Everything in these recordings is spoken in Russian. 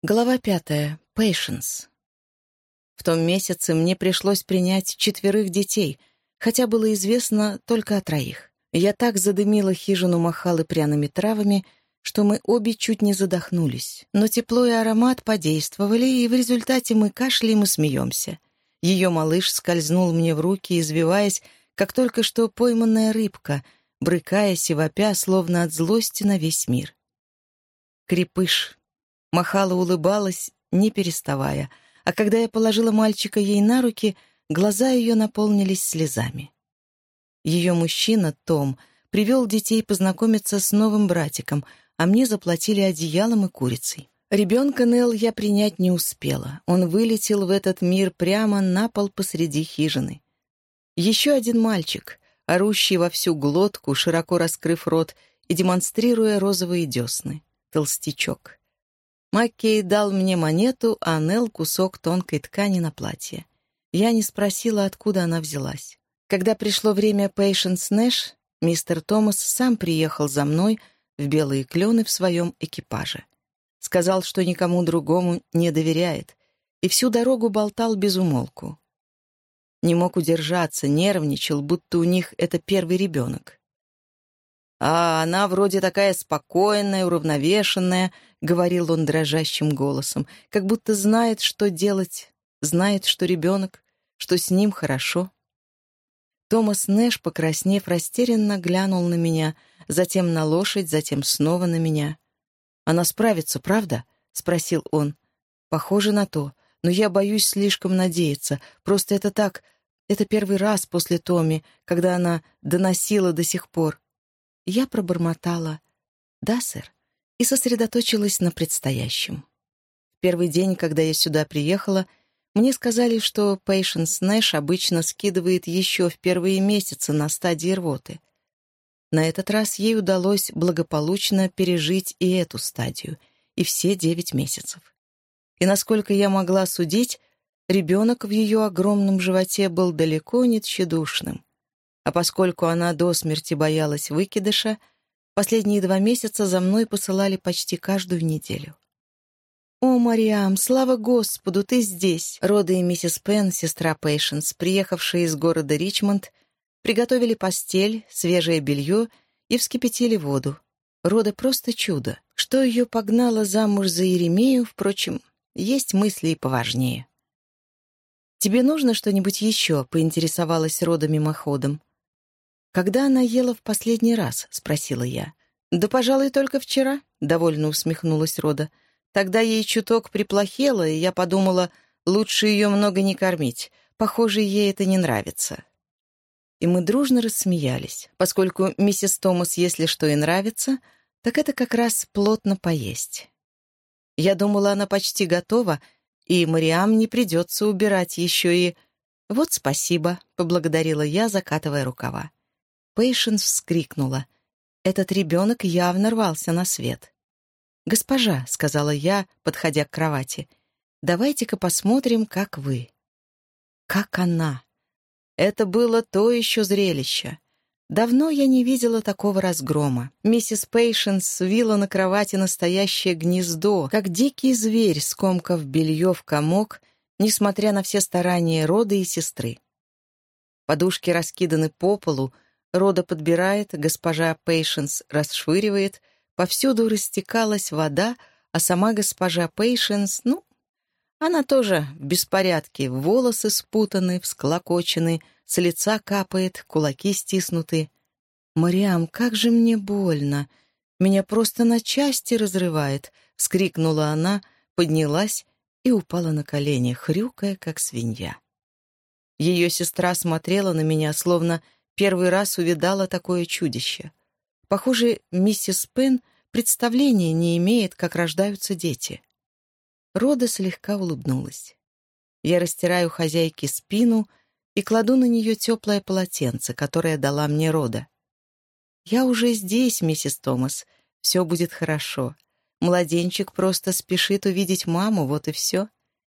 Глава пятая. Patience. В том месяце мне пришлось принять четверых детей, хотя было известно только о троих. Я так задымила хижину махалы пряными травами, что мы обе чуть не задохнулись. Но тепло и аромат подействовали, и в результате мы кашляем и смеемся. Ее малыш скользнул мне в руки, извиваясь, как только что пойманная рыбка, брыкаясь и вопя, словно от злости на весь мир. Крепыш, Махала улыбалась, не переставая, а когда я положила мальчика ей на руки, глаза ее наполнились слезами. Ее мужчина, Том, привел детей познакомиться с новым братиком, а мне заплатили одеялом и курицей. Ребенка Нелл я принять не успела. Он вылетел в этот мир прямо на пол посреди хижины. Еще один мальчик, орущий во всю глотку, широко раскрыв рот и демонстрируя розовые десны. Толстячок. Маккей дал мне монету, а Нелл — кусок тонкой ткани на платье. Я не спросила, откуда она взялась. Когда пришло время Пейшенс Нэш, мистер Томас сам приехал за мной в белые клены в своем экипаже. Сказал, что никому другому не доверяет, и всю дорогу болтал без умолку. Не мог удержаться, нервничал, будто у них это первый ребенок. «А она вроде такая спокойная, уравновешенная», — говорил он дрожащим голосом, как будто знает, что делать, знает, что ребенок, что с ним хорошо. Томас Нэш, покраснев, растерянно глянул на меня, затем на лошадь, затем снова на меня. «Она справится, правда?» — спросил он. «Похоже на то, но я боюсь слишком надеяться. Просто это так... Это первый раз после Томи, когда она доносила до сих пор. Я пробормотала «Да, сэр», и сосредоточилась на предстоящем. В первый день, когда я сюда приехала, мне сказали, что Пейшенс Нэш обычно скидывает еще в первые месяцы на стадии рвоты. На этот раз ей удалось благополучно пережить и эту стадию, и все девять месяцев. И насколько я могла судить, ребенок в ее огромном животе был далеко не тщедушным. А поскольку она до смерти боялась выкидыша, последние два месяца за мной посылали почти каждую неделю. «О, Мариам, слава Господу, ты здесь!» Рода и миссис Пен, сестра Пейшенс, приехавшие из города Ричмонд, приготовили постель, свежее белье и вскипятили воду. Рода просто чудо. Что ее погнало замуж за Еремею, впрочем, есть мысли и поважнее. «Тебе нужно что-нибудь еще?» — поинтересовалась Рода мимоходом. «Когда она ела в последний раз?» — спросила я. «Да, пожалуй, только вчера», — довольно усмехнулась Рода. «Тогда ей чуток приплохело, и я подумала, лучше ее много не кормить. Похоже, ей это не нравится». И мы дружно рассмеялись, поскольку миссис Томас, если что и нравится, так это как раз плотно поесть. Я думала, она почти готова, и Мариам не придется убирать еще и... «Вот спасибо», — поблагодарила я, закатывая рукава. Пейшенс вскрикнула. Этот ребенок явно рвался на свет. «Госпожа», — сказала я, подходя к кровати, — «давайте-ка посмотрим, как вы». Как она. Это было то еще зрелище. Давно я не видела такого разгрома. Миссис Пейшенс вила на кровати настоящее гнездо, как дикий зверь, скомкав белье в комок, несмотря на все старания рода и сестры. Подушки раскиданы по полу, Рода подбирает, госпожа Пейшенс расшвыривает, повсюду растекалась вода, а сама госпожа Пейшенс, ну, она тоже в беспорядке, волосы спутаны, всклокочены, с лица капает, кулаки стиснуты. «Мариам, как же мне больно! Меня просто на части разрывает!» — вскрикнула она, поднялась и упала на колени, хрюкая, как свинья. Ее сестра смотрела на меня, словно Первый раз увидала такое чудище. Похоже, миссис Пен представления не имеет, как рождаются дети. Рода слегка улыбнулась. Я растираю хозяйке спину и кладу на нее теплое полотенце, которое дала мне Рода. «Я уже здесь, миссис Томас. Все будет хорошо. Младенчик просто спешит увидеть маму, вот и все.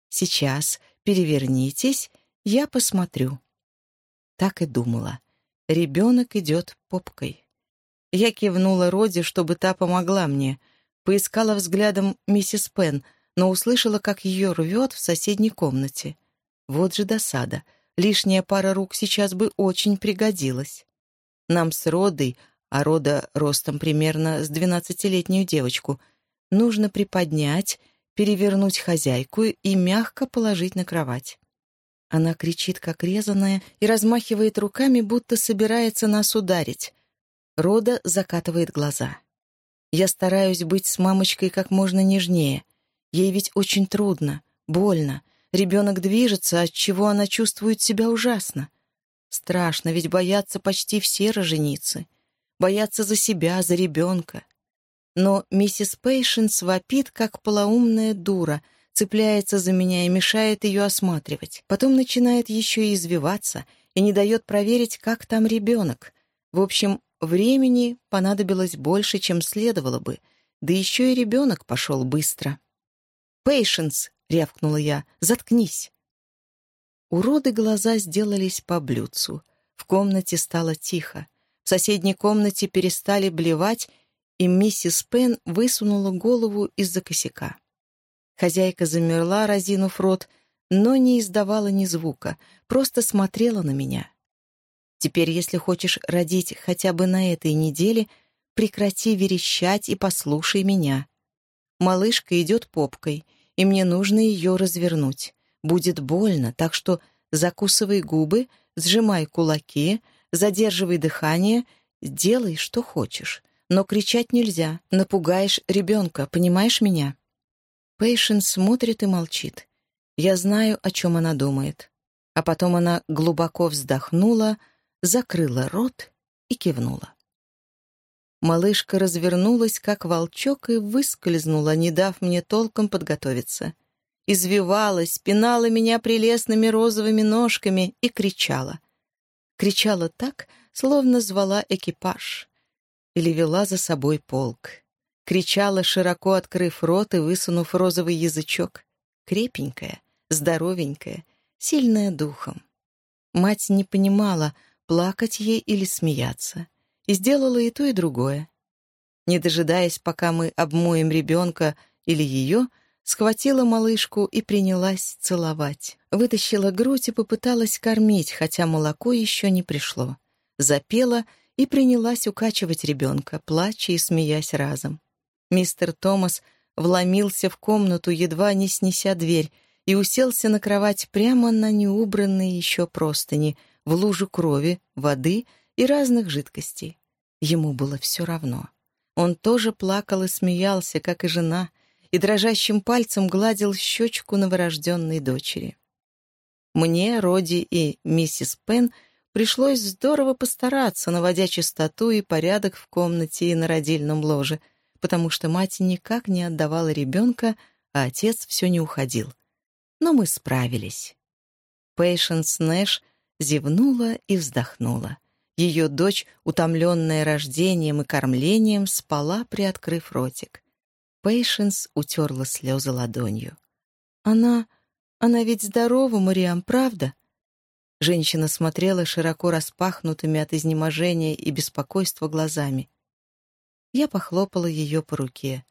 Сейчас перевернитесь, я посмотрю». Так и думала. Ребенок идет попкой. Я кивнула Роди, чтобы та помогла мне. Поискала взглядом миссис Пен, но услышала, как ее рвет в соседней комнате. Вот же досада. Лишняя пара рук сейчас бы очень пригодилась. Нам с Родой, а Рода ростом примерно с двенадцатилетнюю девочку, нужно приподнять, перевернуть хозяйку и мягко положить на кровать. Она кричит, как резаная, и размахивает руками, будто собирается нас ударить. Рода закатывает глаза. Я стараюсь быть с мамочкой как можно нежнее. Ей ведь очень трудно, больно. Ребенок движется, от чего она чувствует себя ужасно. Страшно, ведь боятся почти все роженицы. Боятся за себя, за ребенка. Но миссис Пейшенс вопит, как полоумная дура, цепляется за меня и мешает ее осматривать. Потом начинает еще и извиваться и не дает проверить, как там ребенок. В общем, времени понадобилось больше, чем следовало бы, да еще и ребенок пошел быстро. «Пейшенс!» — рявкнула я. «Заткнись!» Уроды глаза сделались по блюдцу. В комнате стало тихо. В соседней комнате перестали блевать, и миссис Пен высунула голову из-за косяка. Хозяйка замерла, разинув рот, но не издавала ни звука, просто смотрела на меня. Теперь, если хочешь родить хотя бы на этой неделе, прекрати верещать и послушай меня. Малышка идет попкой, и мне нужно ее развернуть. Будет больно, так что закусывай губы, сжимай кулаки, задерживай дыхание, делай, что хочешь. Но кричать нельзя, напугаешь ребенка, понимаешь меня? Пейшен смотрит и молчит. Я знаю, о чем она думает. А потом она глубоко вздохнула, закрыла рот и кивнула. Малышка развернулась, как волчок, и выскользнула, не дав мне толком подготовиться. Извивалась, пинала меня прелестными розовыми ножками и кричала. Кричала так, словно звала экипаж. Или вела за собой полк. Кричала, широко открыв рот и высунув розовый язычок. Крепенькая, здоровенькая, сильная духом. Мать не понимала, плакать ей или смеяться и сделала и то, и другое. Не дожидаясь, пока мы обмоем ребенка или ее, схватила малышку и принялась целовать. Вытащила грудь и попыталась кормить, хотя молоко еще не пришло. Запела и принялась укачивать ребенка, плача и смеясь разом. Мистер Томас вломился в комнату, едва не снеся дверь, и уселся на кровать прямо на неубранные еще простыни, в лужу крови, воды — и разных жидкостей. Ему было все равно. Он тоже плакал и смеялся, как и жена, и дрожащим пальцем гладил щечку новорожденной дочери. Мне, Роди и миссис Пен пришлось здорово постараться, наводя чистоту и порядок в комнате и на родильном ложе, потому что мать никак не отдавала ребенка, а отец все не уходил. Но мы справились. Пейшенс Нэш зевнула и вздохнула. Ее дочь, утомленная рождением и кормлением, спала, приоткрыв ротик. Пейшенс утерла слезы ладонью. «Она... она ведь здорова, Мариам, правда?» Женщина смотрела широко распахнутыми от изнеможения и беспокойства глазами. Я похлопала ее по руке.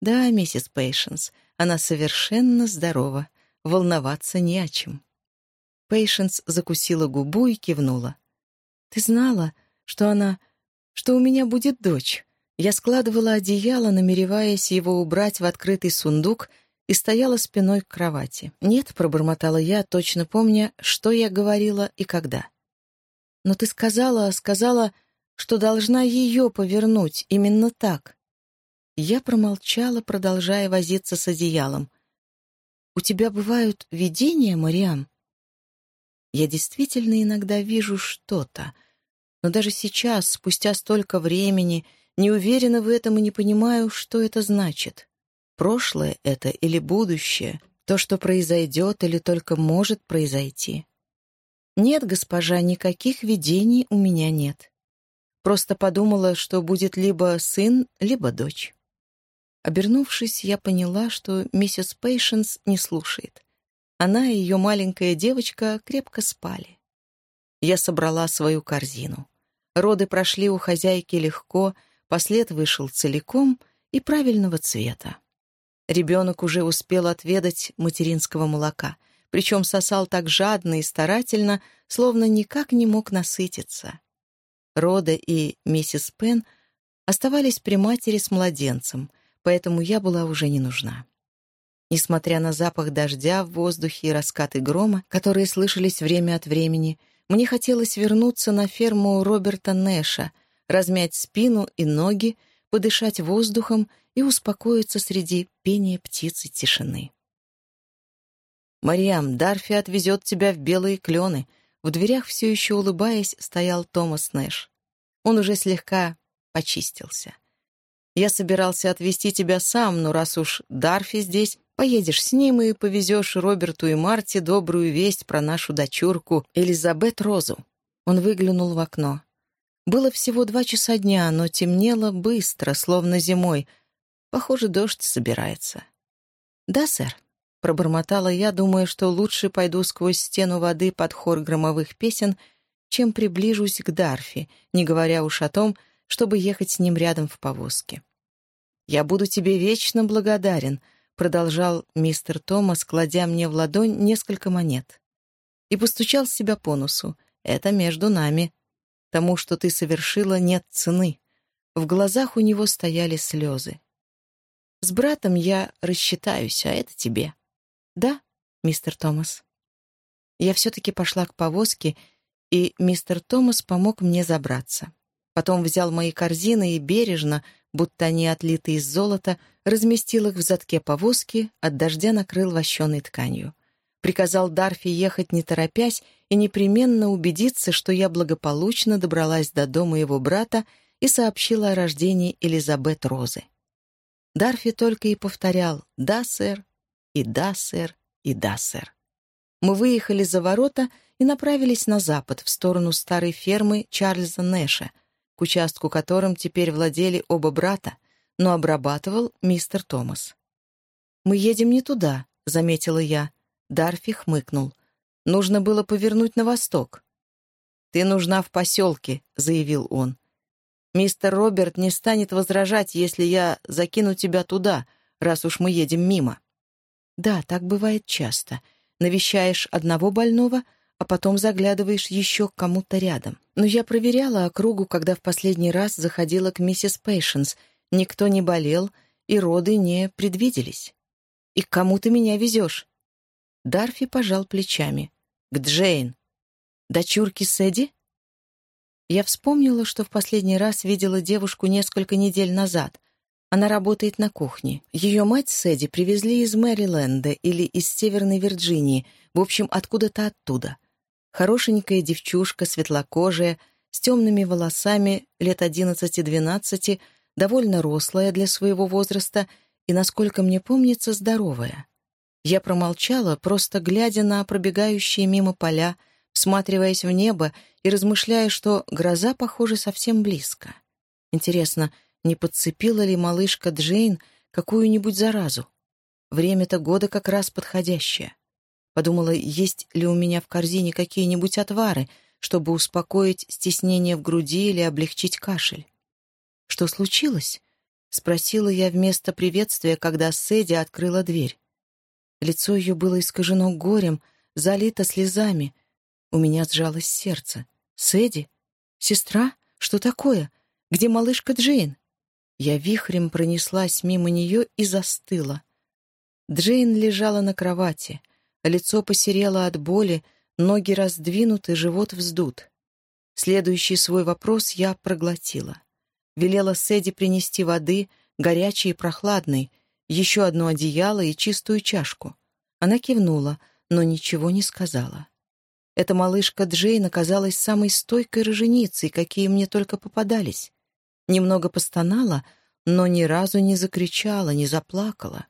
«Да, миссис Пейшенс, она совершенно здорова. Волноваться не о чем». Пейшенс закусила губу и кивнула. «Ты знала, что она... что у меня будет дочь?» Я складывала одеяло, намереваясь его убрать в открытый сундук, и стояла спиной к кровати. «Нет», — пробормотала я, точно помня, что я говорила и когда. «Но ты сказала, сказала, что должна ее повернуть, именно так». Я промолчала, продолжая возиться с одеялом. «У тебя бывают видения, Мариам?» Я действительно иногда вижу что-то, но даже сейчас, спустя столько времени, не уверена в этом и не понимаю, что это значит. Прошлое это или будущее, то, что произойдет или только может произойти. Нет, госпожа, никаких видений у меня нет. Просто подумала, что будет либо сын, либо дочь. Обернувшись, я поняла, что миссис Пейшенс не слушает. Она и ее маленькая девочка крепко спали. Я собрала свою корзину. Роды прошли у хозяйки легко, послед вышел целиком и правильного цвета. Ребенок уже успел отведать материнского молока, причем сосал так жадно и старательно, словно никак не мог насытиться. Рода и миссис Пен оставались при матери с младенцем, поэтому я была уже не нужна. Несмотря на запах дождя в воздухе и раскаты грома, которые слышались время от времени, мне хотелось вернуться на ферму Роберта Нэша, размять спину и ноги, подышать воздухом и успокоиться среди пения птиц и тишины. «Мариам, Дарфи отвезет тебя в белые клены», в дверях, все еще улыбаясь, стоял Томас Нэш. Он уже слегка почистился. «Я собирался отвезти тебя сам, но раз уж Дарфи здесь, поедешь с ним и повезешь Роберту и Марте добрую весть про нашу дочурку Элизабет Розу». Он выглянул в окно. Было всего два часа дня, но темнело быстро, словно зимой. Похоже, дождь собирается. «Да, сэр», Пробормотала я, думая, что лучше пойду сквозь стену воды под хор громовых песен, чем приближусь к Дарфи, не говоря уж о том, чтобы ехать с ним рядом в повозке. «Я буду тебе вечно благодарен», — продолжал мистер Томас, кладя мне в ладонь несколько монет. И постучал себя по носу. «Это между нами. Тому, что ты совершила, нет цены». В глазах у него стояли слезы. «С братом я рассчитаюсь, а это тебе». «Да, мистер Томас». Я все-таки пошла к повозке, и мистер Томас помог мне забраться. Потом взял мои корзины и бережно, будто они отлиты из золота, разместил их в задке повозки, от дождя накрыл вощеной тканью. Приказал Дарфи ехать не торопясь и непременно убедиться, что я благополучно добралась до дома его брата и сообщила о рождении Элизабет Розы. Дарфи только и повторял «Да, сэр, и да, сэр, и да, сэр. Мы выехали за ворота и направились на запад, в сторону старой фермы Чарльза Нэша, к участку которым теперь владели оба брата, но обрабатывал мистер Томас. «Мы едем не туда», — заметила я. Дарфи хмыкнул. «Нужно было повернуть на восток». «Ты нужна в поселке», — заявил он. «Мистер Роберт не станет возражать, если я закину тебя туда, раз уж мы едем мимо». Да, так бывает часто. Навещаешь одного больного, а потом заглядываешь еще к кому-то рядом. Но я проверяла округу, когда в последний раз заходила к миссис Пейшенс. Никто не болел, и роды не предвиделись. «И к кому ты меня везешь?» Дарфи пожал плечами. «К Джейн». «Дочурке Сэдди?» Я вспомнила, что в последний раз видела девушку несколько недель назад — она работает на кухне. Ее мать Сэдди привезли из Мэриленда или из Северной Вирджинии, в общем, откуда-то оттуда. Хорошенькая девчушка, светлокожая, с темными волосами, лет одиннадцати-двенадцати, довольно рослая для своего возраста и, насколько мне помнится, здоровая. Я промолчала, просто глядя на пробегающие мимо поля, всматриваясь в небо и размышляя, что гроза, похоже, совсем близко. Интересно, не подцепила ли малышка Джейн какую-нибудь заразу. Время-то года как раз подходящее. Подумала, есть ли у меня в корзине какие-нибудь отвары, чтобы успокоить стеснение в груди или облегчить кашель. «Что случилось?» — спросила я вместо приветствия, когда Сэдди открыла дверь. Лицо ее было искажено горем, залито слезами. У меня сжалось сердце. «Сэдди? Сестра? Что такое? Где малышка Джейн?» Я вихрем пронеслась мимо нее и застыла. Джейн лежала на кровати. Лицо посерело от боли, ноги раздвинуты, живот вздут. Следующий свой вопрос я проглотила. Велела Сэдди принести воды, горячей и прохладной, еще одно одеяло и чистую чашку. Она кивнула, но ничего не сказала. Эта малышка Джейн оказалась самой стойкой роженицей, какие мне только попадались. Немного постонала, но ни разу не закричала, не заплакала.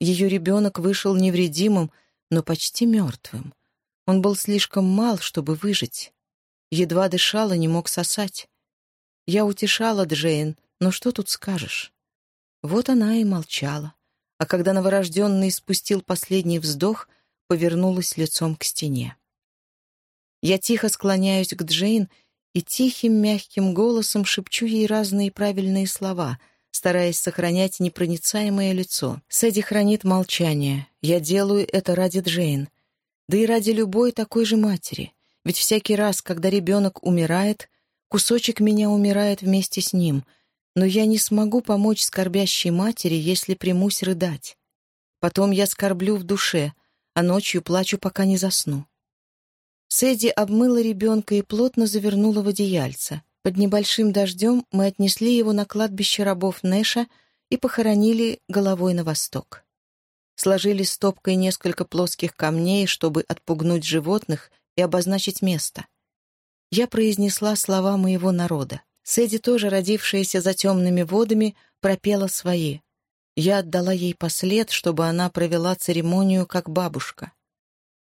Ее ребенок вышел невредимым, но почти мертвым. Он был слишком мал, чтобы выжить. Едва дышала, не мог сосать. Я утешала Джейн, но что тут скажешь? Вот она и молчала. А когда новорожденный спустил последний вздох, повернулась лицом к стене. Я тихо склоняюсь к Джейн и тихим мягким голосом шепчу ей разные правильные слова, стараясь сохранять непроницаемое лицо. Сэдди хранит молчание. Я делаю это ради Джейн. Да и ради любой такой же матери. Ведь всякий раз, когда ребенок умирает, кусочек меня умирает вместе с ним. Но я не смогу помочь скорбящей матери, если примусь рыдать. Потом я скорблю в душе, а ночью плачу, пока не засну. Сэдди обмыла ребенка и плотно завернула в одеяльце. Под небольшим дождем мы отнесли его на кладбище рабов Нэша и похоронили головой на восток. Сложили стопкой несколько плоских камней, чтобы отпугнуть животных и обозначить место. Я произнесла слова моего народа. Сэдди, тоже родившаяся за темными водами, пропела свои. Я отдала ей послед, чтобы она провела церемонию как бабушка.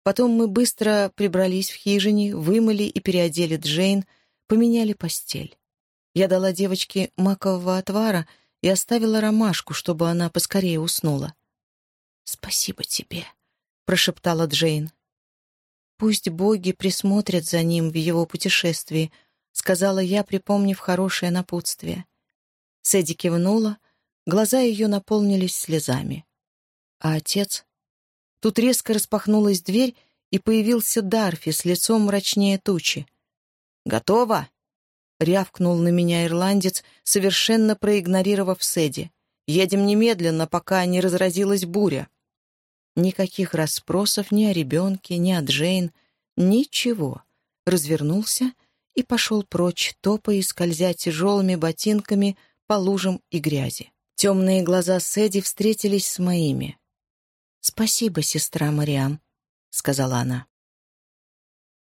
Потом мы быстро прибрались в хижине, вымыли и переодели Джейн, поменяли постель. Я дала девочке макового отвара и оставила ромашку, чтобы она поскорее уснула. «Спасибо тебе», — прошептала Джейн. «Пусть боги присмотрят за ним в его путешествии», — сказала я, припомнив хорошее напутствие. Сэдди кивнула, глаза ее наполнились слезами. А отец? Тут резко распахнулась дверь, и появился Дарфи с лицом мрачнее тучи. «Готово?» — рявкнул на меня ирландец, совершенно проигнорировав Сэдди. «Едем немедленно, пока не разразилась буря». Никаких расспросов ни о ребенке, ни о Джейн, ничего. Развернулся и пошел прочь, топая и скользя тяжелыми ботинками по лужам и грязи. Темные глаза Сэдди встретились с моими. «Спасибо, сестра Мариам», — сказала она.